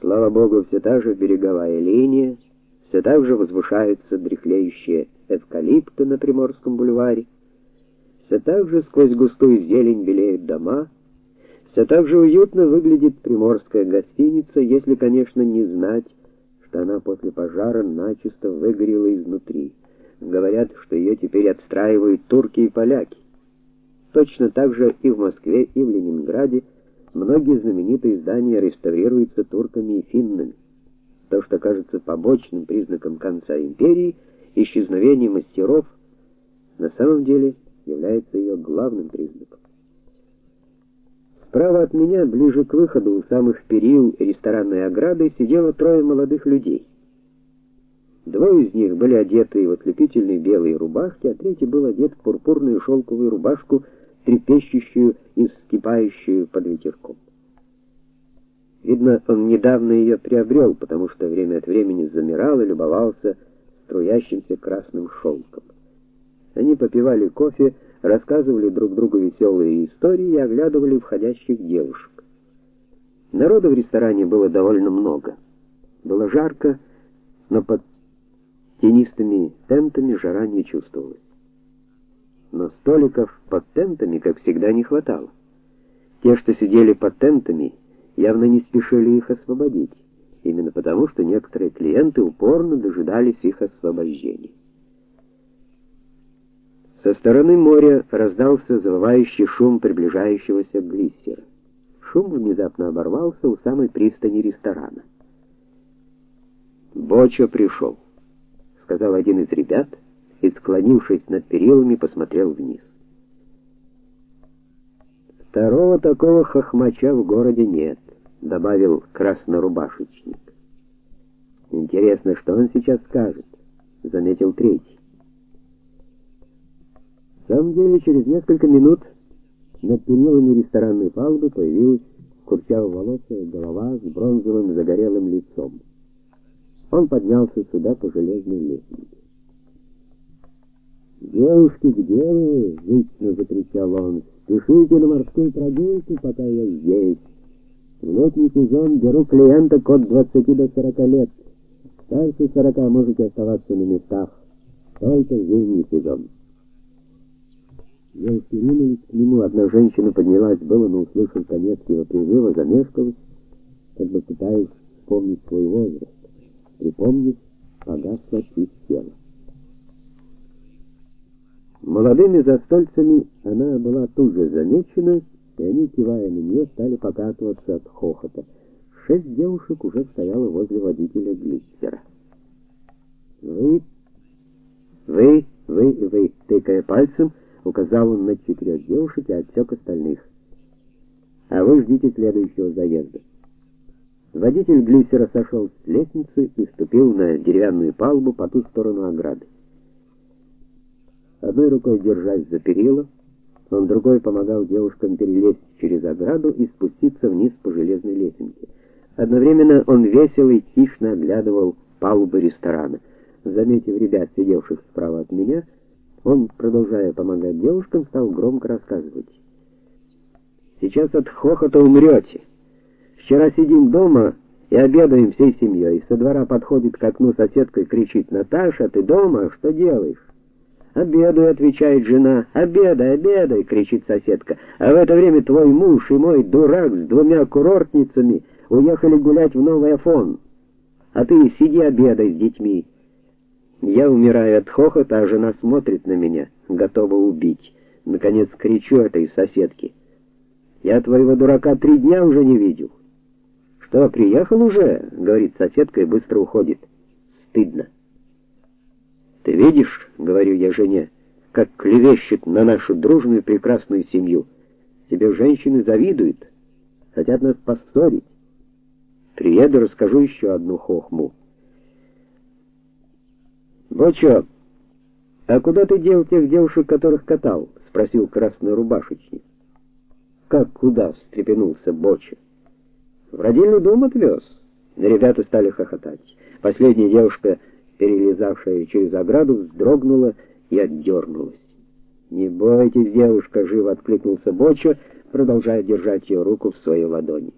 Слава богу, все та же береговая линия, все так же возвышаются дряхлеющие эвкалипты на Приморском бульваре, все так же сквозь густую зелень белеют дома, все так же уютно выглядит приморская гостиница, если, конечно, не знать, что она после пожара начисто выгорела изнутри. Говорят, что ее теперь отстраивают турки и поляки. Точно так же и в Москве, и в Ленинграде многие знаменитые здания реставрируются турками и финнами. То, что кажется побочным признаком конца империи, исчезновения мастеров, на самом деле является ее главным признаком. Справа от меня, ближе к выходу, у самых перил ресторанной ограды, сидело трое молодых людей. Двое из них были одеты в ослепительные белые рубашки, а третий был одет в пурпурную шелковую рубашку, трепещущую и вскипающую под ветерком. Видно, он недавно ее приобрел, потому что время от времени замирал и любовался струящимся красным шелком. Они попивали кофе, рассказывали друг другу веселые истории и оглядывали входящих девушек. Народу в ресторане было довольно много. Было жарко, но под тенистыми тентами жара не чувствовалась. Но столиков под тентами, как всегда, не хватало. Те, что сидели под тентами, явно не спешили их освободить, именно потому, что некоторые клиенты упорно дожидались их освобождения. Со стороны моря раздался завывающий шум приближающегося глиссера. Шум внезапно оборвался у самой пристани ресторана. Бочо пришел», — сказал один из ребят и, склонившись над перилами, посмотрел вниз. Второго такого хохмача в городе нет, добавил краснорубашечник. Интересно, что он сейчас скажет, заметил третий. В самом деле, через несколько минут над перилами ресторанной палубы появилась курчаво-волосая голова с бронзовым загорелым лицом. Он поднялся сюда по железной лестнице. "Девушки, где вы?" вечно закричал он. "Спешите на морскую прогулку, пока я здесь. В летний сезон беру клиента от 20 до 40 лет. Старше 40 можете оставаться на местах. Только в зимний сезон." Я устремилась к нему, одна женщина поднялась было, но услышав конец его призыва, замешкалась, как бы пытаясь вспомнить свой возраст. Припомнив, погасла чуть тела. Молодыми застольцами она была тут же замечена, и они, кивая на нее, стали покатываться от хохота. Шесть девушек уже стояло возле водителя глиссера. «Вы, вы, вы, вы», тыкая пальцем, — указал он на четырех девушек и отсек остальных. А вы ждите следующего заезда. Водитель глиссера сошел с лестницы и ступил на деревянную палубу по ту сторону ограды. Одной рукой держась за перила, он другой помогал девушкам перелезть через ограду и спуститься вниз по железной лесенке. Одновременно он весело и хищно оглядывал палубы ресторана. Заметив ребят, сидевших справа от меня, он, продолжая помогать девушкам, стал громко рассказывать. Сейчас от хохота умрете. Вчера сидим дома и обедаем всей семьей. Со двора подходит к окну соседка и кричит: "Наташа, ты дома? Что делаешь?" "Обедаю", отвечает жена. "Обедай, обедай", кричит соседка. А в это время твой муж и мой дурак с двумя курортницами уехали гулять в Новый Афон. А ты сиди обедай с детьми. Я умираю от хохота, а жена смотрит на меня, готова убить. Наконец кричу этой соседке: "Я твоего дурака три дня уже не видел". "Что, приехал уже?" говорит соседка и быстро уходит. Стыдно. "Ты видишь?" говорю я жене, "как клевещет на нашу дружную прекрасную семью. Тебе женщины завидуют, хотят нас поссорить. Приеду, расскажу еще одну хохму". "Бочо, а куда ты дел тех девушек, которых катал?" спросил красный рубашечник. "Как куда?" встрепенулся Бочо. "В родильный дом отвез». Ребята стали хохотать. Последняя девушка, перелезавшая через ограду, вздрогнула и отдернулась. "Не бойтесь, девушка", живо откликнулся Бочо, продолжая держать ее руку в своей ладони.